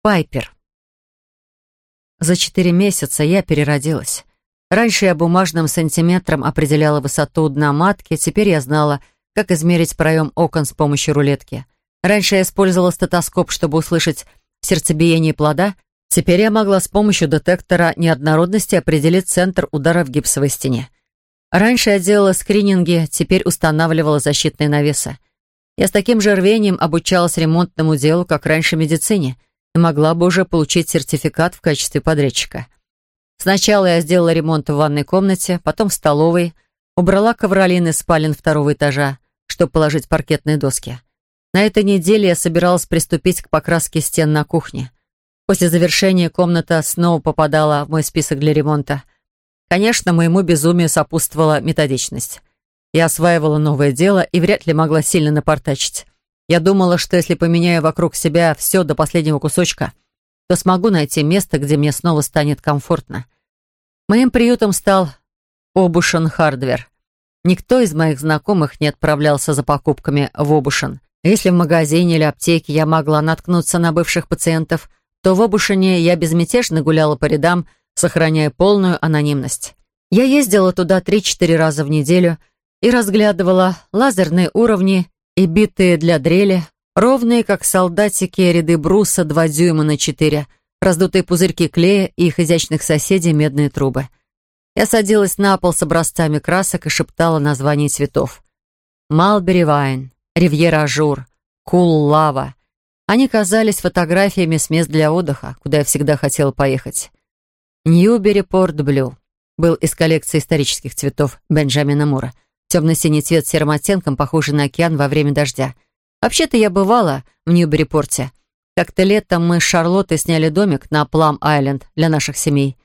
Пайпер. За четыре месяца я переродилась. Раньше я бумажным сантиметром определяла высоту дна матки, теперь я знала, как измерить проем окон с помощью рулетки. Раньше я использовала стетоскоп, чтобы услышать сердцебиение плода, теперь я могла с помощью детектора неоднородности определить центр удара в гипсовой стене. Раньше я делала скрининги, теперь устанавливала защитные навесы. Я с таким же рвением обучалась ремонтному делу, как раньше медицине — могла бы уже получить сертификат в качестве подрядчика. Сначала я сделала ремонт в ванной комнате, потом в столовой, убрала ковролин из спален второго этажа, чтобы положить паркетные доски. На этой неделе я собиралась приступить к покраске стен на кухне. После завершения комната снова попадала в мой список для ремонта. Конечно, моему безумию сопутствовала методичность. Я осваивала новое дело и вряд ли могла сильно напортачить. Я думала, что если поменяю вокруг себя все до последнего кусочка, то смогу найти место, где мне снова станет комфортно. Моим приютом стал Обушен Хардвер. Никто из моих знакомых не отправлялся за покупками в Обушен. Если в магазине или аптеке я могла наткнуться на бывших пациентов, то в Обушене я безмятежно гуляла по рядам, сохраняя полную анонимность. Я ездила туда 3-4 раза в неделю и разглядывала лазерные уровни и биты для дрели, ровные, как солдатики, ряды бруса два дюйма на четыре, раздутые пузырьки клея и их изящных соседей медные трубы. Я садилась на пол с образцами красок и шептала названия цветов. Mulberry Wine, Riviera Azure, Cool Lava. Они казались фотографиями с мест для отдыха, куда я всегда хотела поехать. Ньюбери Порт Блю был из коллекции исторических цветов Бенджамина Мура — Темно-синий цвет с серым оттенком, похожий на океан во время дождя. Вообще-то я бывала в Ньюберипорте. Как-то летом мы с Шарлоттой сняли домик на Плам-Айленд для наших семей.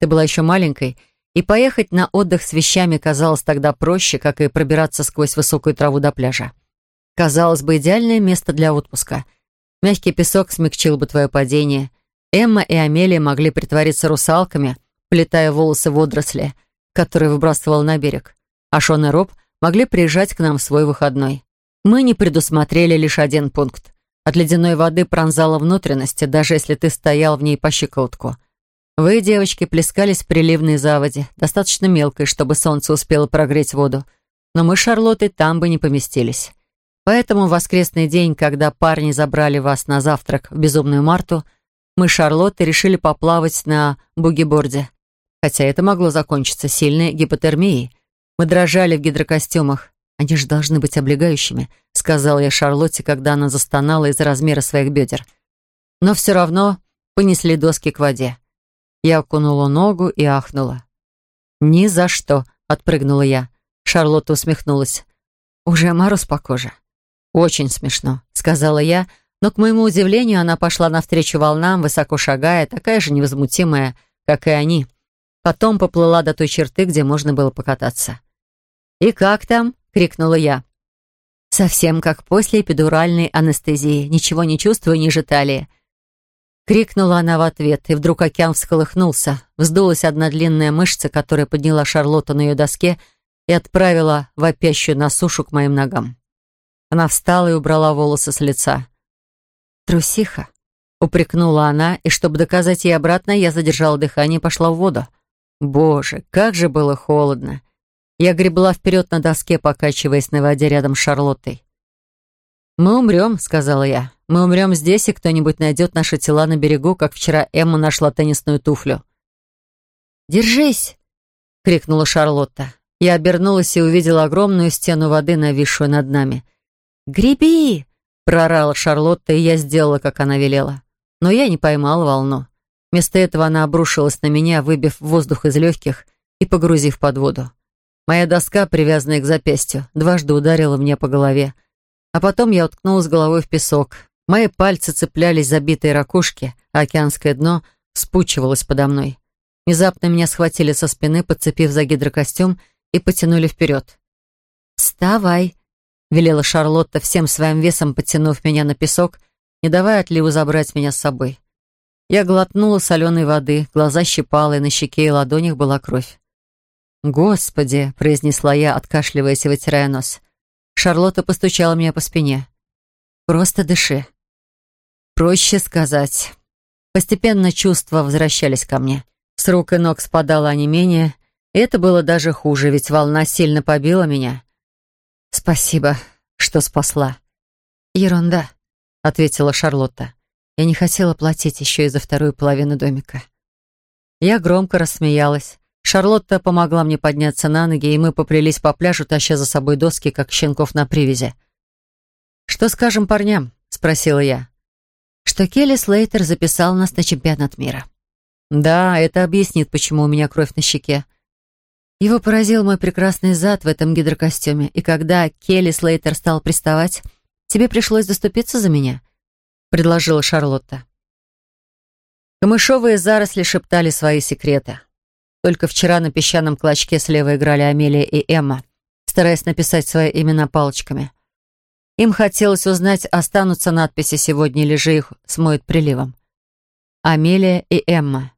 Ты была еще маленькой, и поехать на отдых с вещами казалось тогда проще, как и пробираться сквозь высокую траву до пляжа. Казалось бы, идеальное место для отпуска. Мягкий песок смягчил бы твое падение. Эмма и Амелия могли притвориться русалками, плетая волосы водоросли, которые выбрасывала на берег а Шон и Роб могли приезжать к нам в свой выходной. Мы не предусмотрели лишь один пункт. От ледяной воды пронзала внутренности, даже если ты стоял в ней по щиколотку. Вы, девочки, плескались в приливной заводе, достаточно мелкой, чтобы солнце успело прогреть воду. Но мы с Шарлоттой там бы не поместились. Поэтому в воскресный день, когда парни забрали вас на завтрак в Безумную Марту, мы с Шарлоттой решили поплавать на бугиборде. Хотя это могло закончиться сильной гипотермией. Мы дрожали в гидрокостюмах. Они же должны быть облегающими, сказала я Шарлотте, когда она застонала из-за размера своих бедер. Но все равно понесли доски к воде. Я окунула ногу и ахнула. «Ни за что!» — отпрыгнула я. Шарлотта усмехнулась. «Уже мороз по коже». «Очень смешно», — сказала я, но, к моему удивлению, она пошла навстречу волнам, высоко шагая, такая же невозмутимая, как и они. Потом поплыла до той черты, где можно было покататься. «И как там?» — крикнула я. Совсем как после эпидуральной анестезии. Ничего не чувствую ниже талии. Крикнула она в ответ, и вдруг океан всколыхнулся. Вздулась одна длинная мышца, которая подняла Шарлотту на ее доске и отправила вопящую на сушу к моим ногам. Она встала и убрала волосы с лица. «Трусиха!» — упрекнула она, и чтобы доказать ей обратно, я задержала дыхание и пошла в воду. Боже, как же было холодно! Я гребла вперед на доске, покачиваясь на воде рядом с Шарлоттой. «Мы умрем», — сказала я. «Мы умрем здесь, и кто-нибудь найдет наши тела на берегу, как вчера Эмма нашла теннисную туфлю». «Держись!» — крикнула Шарлотта. Я обернулась и увидела огромную стену воды, нависшую над нами. «Греби!» — прорала Шарлотта, и я сделала, как она велела. Но я не поймала волну. Вместо этого она обрушилась на меня, выбив воздух из легких и погрузив под воду. Моя доска, привязанная к запястью, дважды ударила мне по голове. А потом я уткнулась головой в песок. Мои пальцы цеплялись за битые ракушки, а океанское дно спучивалось подо мной. Внезапно меня схватили со спины, подцепив за гидрокостюм, и потянули вперед. «Вставай!» — велела Шарлотта всем своим весом, подтянув меня на песок, не давая отливу забрать меня с собой. Я глотнула соленой воды, глаза щипала, и на щеке и ладонях была кровь. «Господи!» — произнесла я, откашливаясь и вытирая нос. Шарлотта постучала меня по спине. «Просто дыши». Проще сказать. Постепенно чувства возвращались ко мне. С рук и ног спадало онемение, и это было даже хуже, ведь волна сильно побила меня. «Спасибо, что спасла». «Ерунда», — ответила Шарлотта. «Я не хотела платить еще и за вторую половину домика». Я громко рассмеялась. Шарлотта помогла мне подняться на ноги, и мы поплелись по пляжу, таща за собой доски, как щенков на привязи. «Что скажем парням?» — спросила я. «Что Келли Слейтер записал нас на чемпионат мира». «Да, это объяснит, почему у меня кровь на щеке». Его поразил мой прекрасный зад в этом гидрокостюме, и когда Келли Слейтер стал приставать, тебе пришлось заступиться за меня, предложила Шарлотта. Камышовые заросли шептали свои секреты. Только вчера на песчаном клочке слева играли Амелия и Эмма, стараясь написать свои имена палочками. Им хотелось узнать, останутся надписи сегодня или же их смоет приливом. Амелия и Эмма.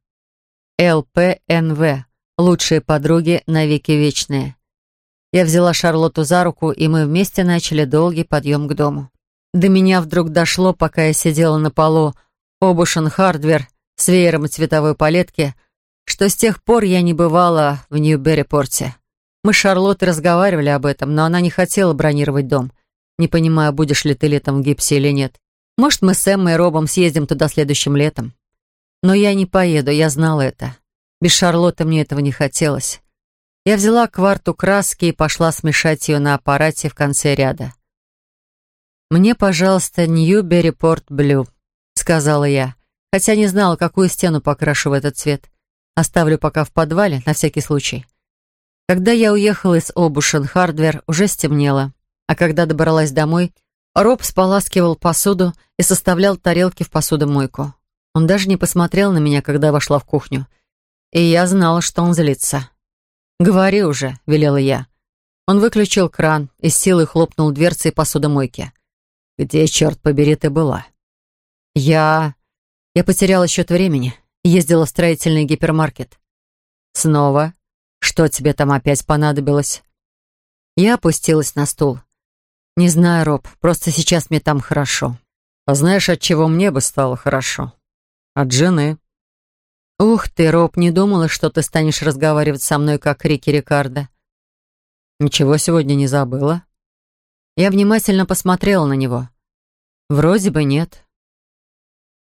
ЛПНВ. Лучшие подруги навеки вечные. Я взяла Шарлотту за руку, и мы вместе начали долгий подъем к дому. До меня вдруг дошло, пока я сидела на полу, Aubuchon Hardware с веером цветовой палетки — что с тех пор я не бывала в Ньюберипорте. Мы с Шарлоттой разговаривали об этом, но она не хотела бронировать дом, не понимая, будешь ли ты летом в гипсе или нет. Может, мы с Эммой и Робом съездим туда следующим летом. Но я не поеду, я знала это. Без Шарлотты мне этого не хотелось. Я взяла кварту краски и пошла смешать ее на аппарате в конце ряда. «Мне, пожалуйста, Newburyport Blue, — сказала я, хотя не знала, какую стену покрашу в этот цвет. Оставлю пока в подвале, на всякий случай. Когда я уехала из Aubuchon Hardware, уже стемнело. А когда добралась домой, Роб споласкивал посуду и составлял тарелки в посудомойку. Он даже не посмотрел на меня, когда вошла в кухню. И я знала, что он злится. «Говори уже», — велела я. Он выключил кран и с силой хлопнул дверцей посудомойки. «Где, черт побери, ты была?» «Я... я потеряла счет времени ездила в строительный гипермаркет. Снова? Что тебе там опять понадобилось? Я опустилась на стул. Не знаю, Роб, просто сейчас мне там хорошо. А знаешь, от чего мне бы стало хорошо? От жены. Ух ты, Роб, не думала, что ты станешь разговаривать со мной, как Рики Рикардо. Ничего сегодня не забыла. Я внимательно посмотрела на него. Вроде бы нет.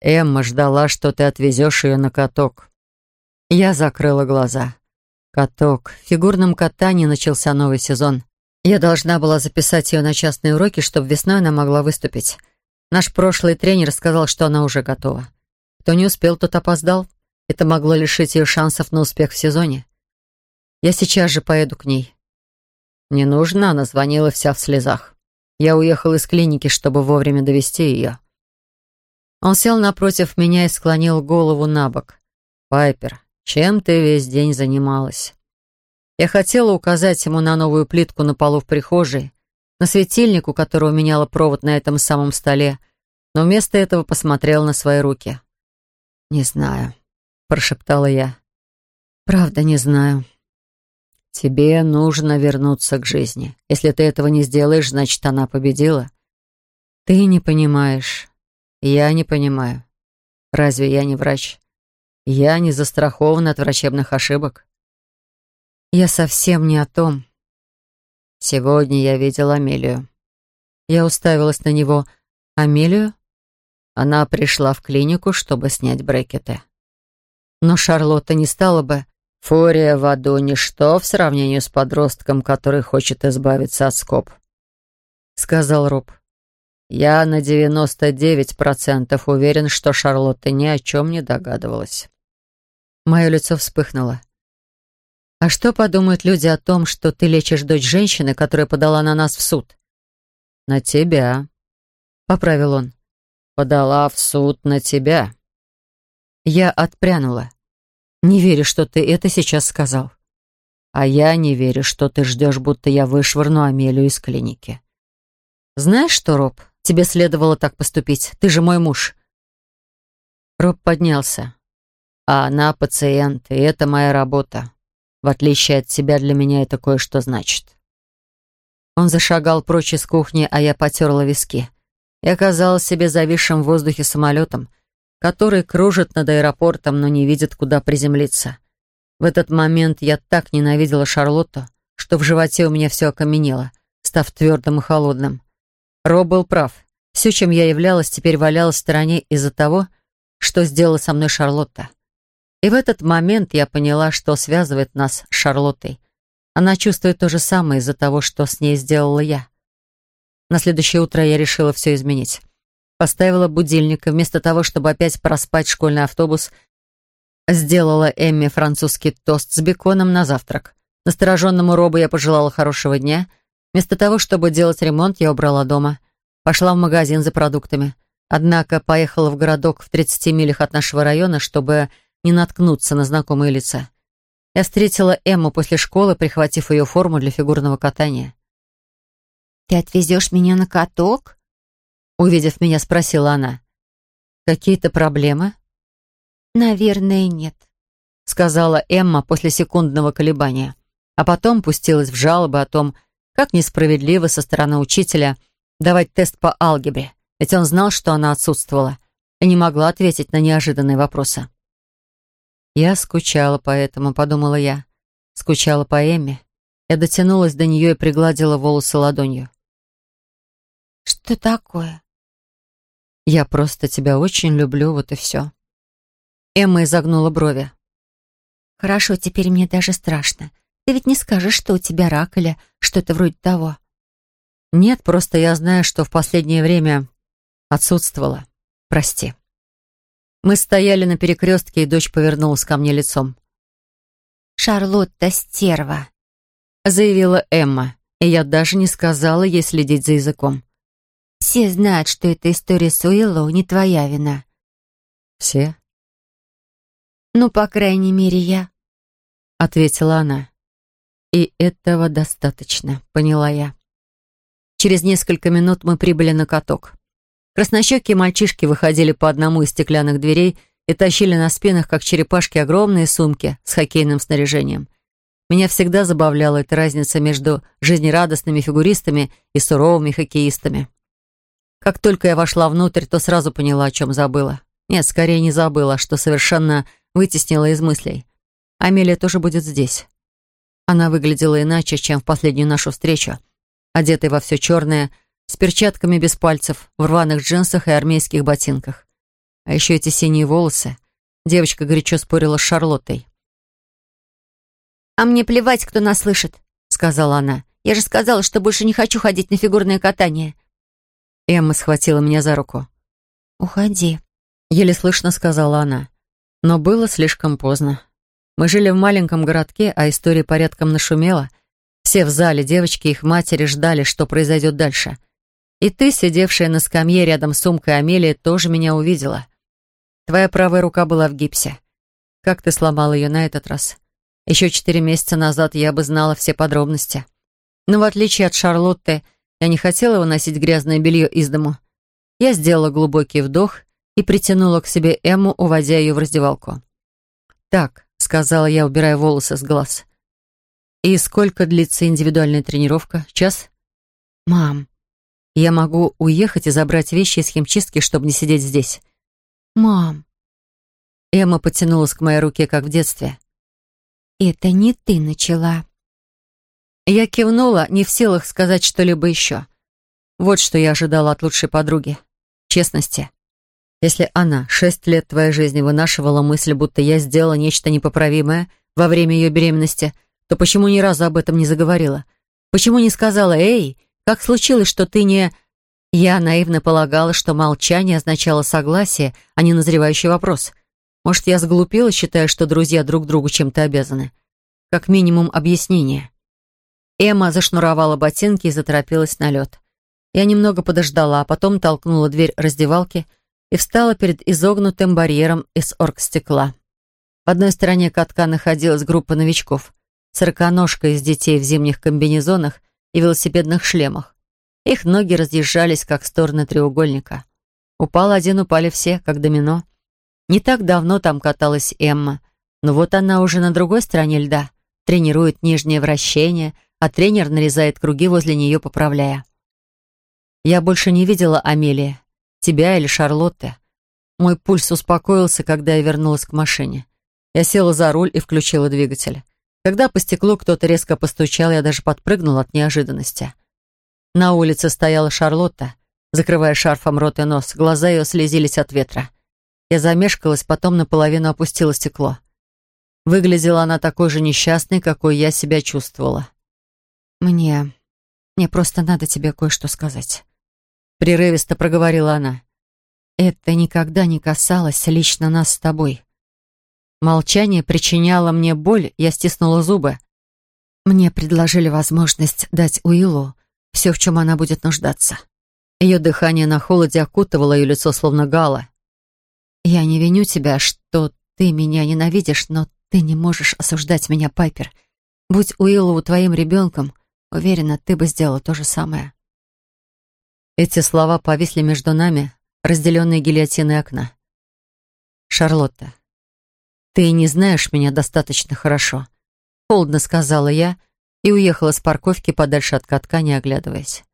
Эмма ждала, что ты отвезешь ее на каток. Я закрыла глаза. Каток. В фигурном катании начался новый сезон. Я должна была записать ее на частные уроки, чтобы весной она могла выступить. Наш прошлый тренер сказал, что она уже готова. Кто не успел, тот опоздал. Это могло лишить ее шансов на успех в сезоне. Я сейчас же поеду к ней. Не нужно, она звонила вся в слезах. Я уехал из клиники, чтобы вовремя довести ее. Он сел напротив меня и склонил голову на бок. «Пайпер, чем ты весь день занималась?» Я хотела указать ему на новую плитку на полу в прихожей, на светильник, у которого меняла провод на этом самом столе, но вместо этого посмотрел на свои руки. «Не знаю», — прошептала я. «Правда не знаю». «Тебе нужно вернуться к жизни. Если ты этого не сделаешь, значит, она победила». «Ты не понимаешь. Я не понимаю. Разве я не врач? Я не застрахован от врачебных ошибок. Я совсем не о том. Сегодня я видел Амелию. Я уставилась на него. Амелию? Она пришла в клинику, чтобы снять брекеты. Но Шарлотта не стала бы... Фурия в аду — ничто в сравнении с подростком, который хочет избавиться от скоб, — сказал Роб. Я на 99% уверен, что Шарлотта ни о чем не догадывалась. Мое лицо вспыхнуло. «А что подумают люди о том, что ты лечишь дочь женщины, которая подала на нас в суд?» «На тебя», — поправил он. «Подала в суд на тебя». Я отпрянула. «Не верю, что ты это сейчас сказал». «А я не верю, что ты ждешь, будто я вышвырну Амелию из клиники». «Знаешь что, Роб, Тебе следовало так поступить. Ты же мой муж». Роб поднялся. «А она пациент, и это моя работа. В отличие от тебя, для меня это кое-что значит». Он зашагал прочь из кухни, а я потерла виски. И оказалась себе зависшим в воздухе самолетом, который кружит над аэропортом, но не видит, куда приземлиться. В этот момент я так ненавидела Шарлотту, что в животе у меня все окаменело, став твердым и холодным. Роб был прав. Все, чем я являлась, теперь валялось в стороне из-за того, что сделала со мной Шарлотта. И в этот момент я поняла, что связывает нас с Шарлоттой. Она чувствует то же самое из-за того, что с ней сделала я. На следующее утро я решила все изменить. Поставила будильник, и вместо того, чтобы опять проспать школьный автобус, сделала Эмми французский тост с беконом на завтрак. Настороженному Робу я пожелала хорошего дня — Вместо того, чтобы делать ремонт, я убрала дома. Пошла в магазин за продуктами. Однако поехала в городок в 30 милях от нашего района, чтобы не наткнуться на знакомые лица. Я встретила Эмму после школы, прихватив ее форму для фигурного катания. «Ты отвезешь меня на каток?» Увидев меня, спросила она. «Какие-то проблемы?» «Наверное, нет», — сказала Эмма после секундного колебания, а потом пустилась в жалобы о том, как несправедливо со стороны учителя давать тест по алгебре, ведь он знал, что она отсутствовала, и не могла ответить на неожиданные вопросы. «Я скучала по этому», — подумала я. Скучала по Эмме. Я дотянулась до нее и пригладила волосы ладонью. «Что такое?» «Я просто тебя очень люблю, вот и все». Эмма изогнула брови. «Хорошо, теперь мне даже страшно. Ты ведь не скажешь, что у тебя рак или что-то вроде того. Нет, просто я знаю, что в последнее время отсутствовала. Прости. Мы стояли на перекрестке, и дочь повернулась ко мне лицом. «Шарлотта стерва», — заявила Эмма, и я даже не сказала ей следить за языком. «Все знают, что эта история с Уиллоу не твоя вина». «Все?» «Ну, по крайней мере, я», — ответила она. И этого достаточно, поняла я. Через несколько минут мы прибыли на каток. Краснощекие мальчишки выходили по одному из стеклянных дверей и тащили на спинах, как черепашки, огромные сумки с хоккейным снаряжением. Меня всегда забавляла эта разница между жизнерадостными фигуристами и суровыми хоккеистами. Как только я вошла внутрь, то сразу поняла, о чем забыла. Нет, скорее не забыла, что совершенно вытеснила из мыслей. Амелия тоже будет здесь. Она выглядела иначе, чем в последнюю нашу встречу, одетая во все черное, с перчатками без пальцев, в рваных джинсах и армейских ботинках. А еще эти синие волосы. Девочка горячо спорила с Шарлоттой. «А мне плевать, кто нас слышит», — сказала она. «Я же сказала, что больше не хочу ходить на фигурное катание». Эмма схватила меня за руку. «Уходи», — еле слышно сказала она. Но было слишком поздно. Мы жили в маленьком городке, а история порядком нашумела. Все в зале, девочки и их матери ждали, что произойдет дальше. И ты, сидевшая на скамье рядом с сумкой Амелии, тоже меня увидела. Твоя правая рука была в гипсе. Как ты сломала ее на этот раз? Еще четыре месяца назад я бы знала все подробности. Но в отличие от Шарлотты, я не хотела выносить грязное белье из дому. Я сделала глубокий вдох и притянула к себе Эмму, уводя ее в раздевалку. «Так, — сказала я, убирая волосы с глаз. «И сколько длится индивидуальная тренировка? Час?» «Мам, я могу уехать и забрать вещи из химчистки, чтобы не сидеть здесь». «Мам...» Эмма потянулась к моей руке, как в детстве. «Это не ты начала». Я кивнула, не в силах сказать что-либо еще. Вот что я ожидала от лучшей подруги. Честности. Если она шесть лет твоей жизни вынашивала мысль, будто я сделала нечто непоправимое во время ее беременности, то почему ни разу об этом не заговорила? Почему не сказала «Эй, как случилось, что ты не...» Я наивно полагала, что молчание означало согласие, а не назревающий вопрос. Может, я сглупила, считая, что друзья друг другу чем-то обязаны? Как минимум объяснение. Эмма зашнуровала ботинки и заторопилась на лед. Я немного подождала, а потом толкнула дверь раздевалки — и встала перед изогнутым барьером из оргстекла. В одной стороне катка находилась группа новичков. Сороконожка из детей в зимних комбинезонах и велосипедных шлемах. Их ноги разъезжались, как стороны треугольника. Упал один, упали все, как домино. Не так давно там каталась Эмма, но вот она уже на другой стороне льда, тренирует нижнее вращение, а тренер нарезает круги возле нее, поправляя. Я больше не видела Амелии тебя или Шарлотты. Мой пульс успокоился, когда я вернулась к машине. Я села за руль и включила двигатель. Когда по стеклу кто-то резко постучал, я даже подпрыгнула от неожиданности. На улице стояла Шарлотта, закрывая шарфом рот и нос. Глаза ее слезились от ветра. Я замешкалась, потом наполовину опустила стекло. Выглядела она такой же несчастной, какой я себя чувствовала. «Мне... мне просто надо тебе кое-что сказать». — прерывисто проговорила она. «Это никогда не касалось лично нас с тобой». Молчание причиняло мне боль, я стиснула зубы. Мне предложили возможность дать Уиллу все, в чем она будет нуждаться. Ее дыхание на холоде окутывало ее лицо, словно гала. «Я не виню тебя, что ты меня ненавидишь, но ты не можешь осуждать меня, Пайпер. Будь Уиллоу твоим ребенком, уверена, ты бы сделала то же самое». Эти слова повисли между нами, разделенные гильотиной окна. «Шарлотта, ты не знаешь меня достаточно хорошо», — холодно сказала я и уехала с парковки подальше от катка, не оглядываясь.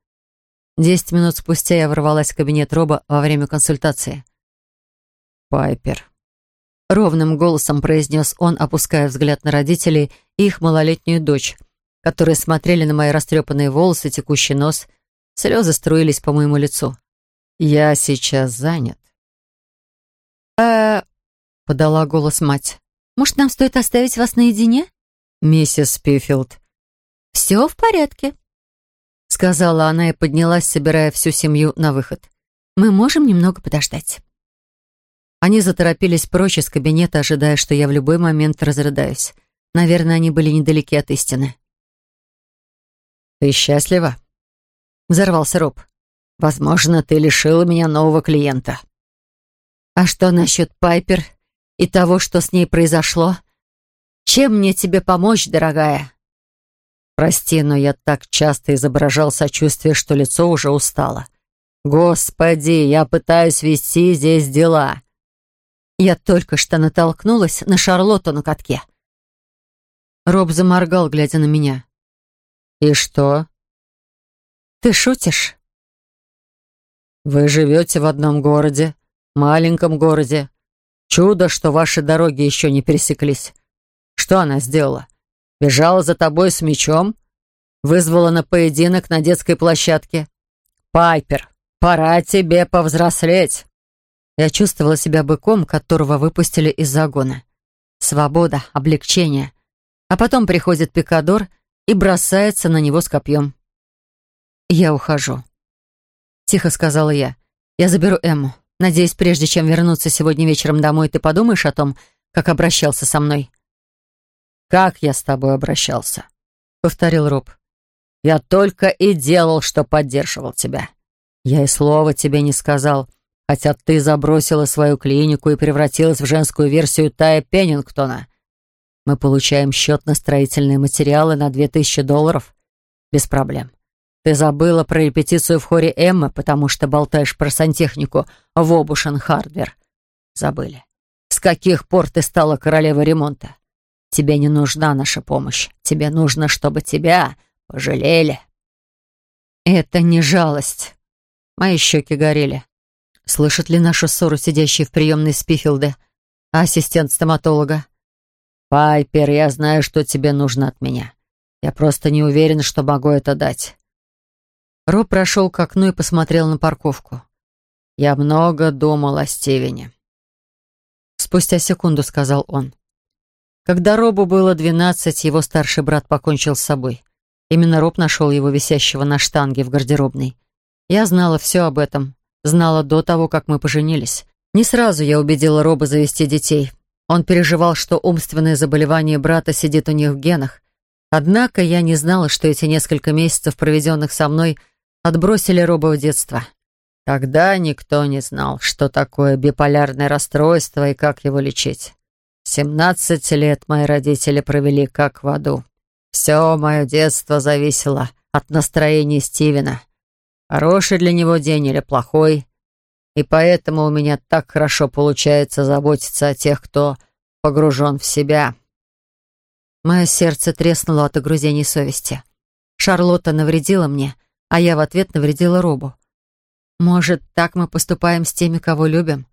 Десять минут спустя я ворвалась в кабинет Роба во время консультации. «Пайпер», — ровным голосом произнес он, опуская взгляд на родителей и их малолетнюю дочь, которые смотрели на мои растрепанные волосы, текущий нос — Слезы струились по моему лицу. «Я сейчас занят». э подала голос мать. «Может, нам стоит оставить вас наедине?» «Миссис Пифилд». «Все в порядке», — сказала она и поднялась, собирая всю семью на выход. «Мы можем немного подождать». Они заторопились прочь из кабинета, ожидая, что я в любой момент разрыдаюсь. Наверное, они были недалеки от истины. «Ты счастлива?» взорвался Роб. «Возможно, ты лишила меня нового клиента». «А что насчет Пайпер и того, что с ней произошло? Чем мне тебе помочь, дорогая?» «Прости, но я так часто изображал сочувствие, что лицо уже устало. Господи, я пытаюсь вести здесь дела». Я только что натолкнулась на Шарлотту на катке. Роб заморгал, глядя на меня. «И что?» «Ты шутишь?» «Вы живете в одном городе, маленьком городе. Чудо, что ваши дороги еще не пересеклись. Что она сделала? Бежала за тобой с мечом? Вызвала на поединок на детской площадке? Пайпер, пора тебе повзрослеть!» Я чувствовала себя быком, которого выпустили из загона. Свобода, облегчение. А потом приходит пикадор и бросается на него с копьем. «Я ухожу», — тихо сказала я. «Я заберу Эмму. Надеюсь, прежде чем вернуться сегодня вечером домой, ты подумаешь о том, как обращался со мной». «Как я с тобой обращался?» — повторил Роб. «Я только и делал, что поддерживал тебя. Я и слова тебе не сказал, хотя ты забросила свою клинику и превратилась в женскую версию Тая Пеннингтона. Мы получаем счет на строительные материалы на 2000 долларов. Без проблем. Ты забыла про репетицию в хоре Эммы, потому что болтаешь про сантехнику в обушен Хардвер. Забыли. С каких пор ты стала королевой ремонта? Тебе не нужна наша помощь. Тебе нужно, чтобы тебя пожалели. Это не жалость. Мои щеки горели. Слышат ли нашу ссору сидящие в приемной Спифилде, ассистент стоматолога? «Пайпер, я знаю, что тебе нужно от меня. Я просто не уверен, что могу это дать. Роб прошел к окну и посмотрел на парковку. «Я много думал о Стивене». Спустя секунду сказал он. Когда Робу было двенадцать, его старший брат покончил с собой. Именно Роб нашел его висящего на штанге в гардеробной. Я знала все об этом. Знала до того, как мы поженились. Не сразу я убедила Роба завести детей. Он переживал, что умственное заболевание брата сидит у них в генах. Однако я не знала, что эти несколько месяцев, проведенных со мной, — отбросили Роба в детство. Тогда никто не знал, что такое биполярное расстройство и как его лечить. Семнадцать лет мои родители провели как в аду. Все мое детство зависело от настроения Стивена. Хороший для него день или плохой. И поэтому у меня так хорошо получается заботиться о тех, кто погружен в себя. Мое сердце треснуло от огрузений совести. Шарлотта навредила мне — а я в ответ навредила Робу. Может, так мы поступаем с теми, кого любим?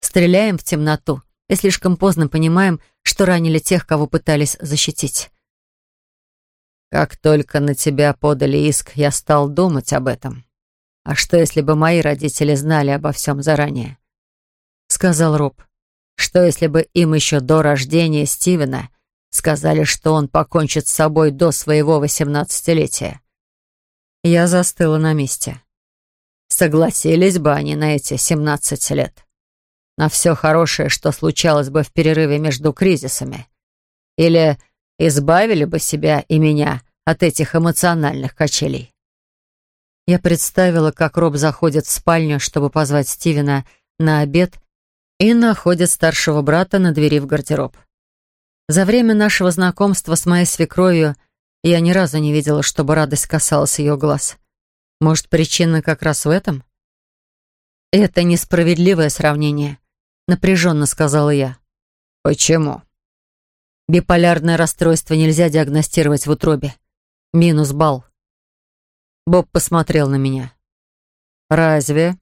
Стреляем в темноту и слишком поздно понимаем, что ранили тех, кого пытались защитить. Как только на тебя подали иск, я стал думать об этом. А что, если бы мои родители знали обо всем заранее? Сказал Роб. Что, если бы им еще до рождения Стивена сказали, что он покончит с собой до своего восемнадцатилетия? Я застыла на месте. Согласились бы они на эти 17 лет. На все хорошее, что случалось бы в перерыве между кризисами. Или избавили бы себя и меня от этих эмоциональных качелей. Я представила, как Роб заходит в спальню, чтобы позвать Стивена на обед, и находит старшего брата на двери в гардероб. За время нашего знакомства с моей свекровью – я ни разу не видела, чтобы радость касалась ее глаз. Может, причина как раз в этом? «Это несправедливое сравнение», — напряженно сказала я. «Почему?» «Биполярное расстройство нельзя диагностировать в утробе. Минус балл». Боб посмотрел на меня. «Разве?»